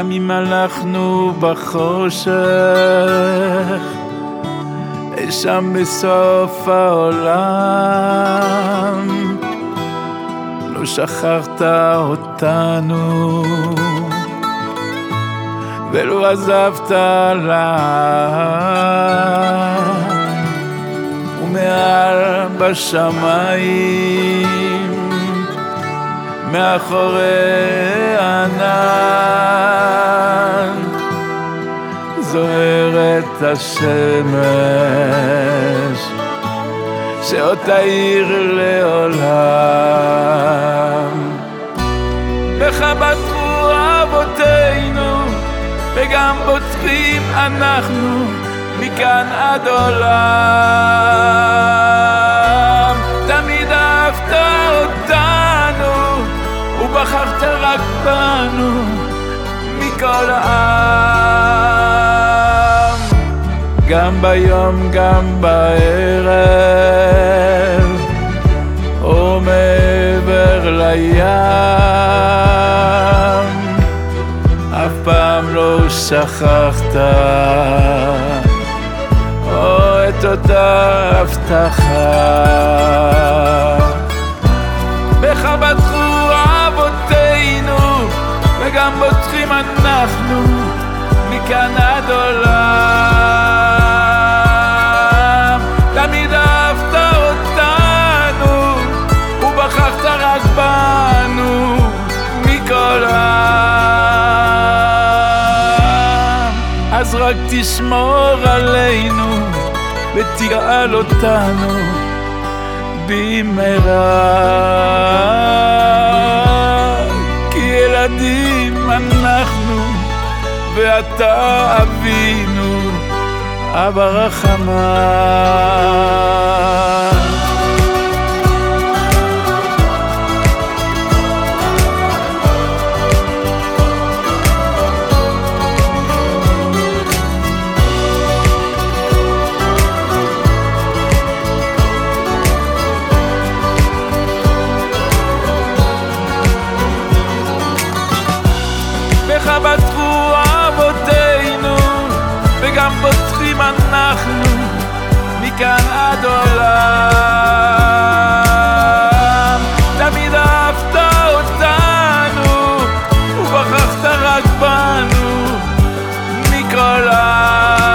גם אם הלכנו בחושך, אי שם בסוף העולם, לא שכחת אותנו, ולא עזבת לעם, ומעל בשמיים. מאחורי הענן זוהרת השמש שעוד תאיר לעולם. בך בטחו אבותינו וגם בוטחים אנחנו מכאן עד עולם. תמיד אהבת אותנו ובחרת רק בנו מכל העם גם ביום גם בערב או מעבר לים. אף פעם לא שכחת או את אותה הבטחה. בך בטחו אבותינו וגם בוטחים אנחנו מכאן עד עולם רק תשמור עלינו ותגאל אותנו במהרה. כי ילדים אנחנו ואתה אבינו אבא רחמן בוטחים אנחנו מכאן עד עולם תמיד אהבת אותנו ובחרת רק בנו מכל העם.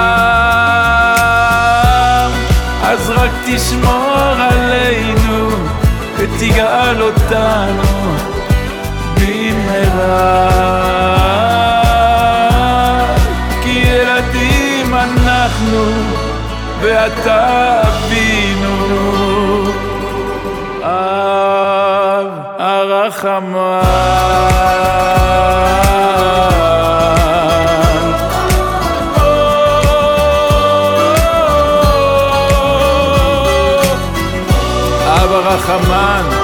אז רק תשמור עלינו ותגאל אותנו במהרה אנחנו ואתה אבינו. אב הרחמן אב הרחמן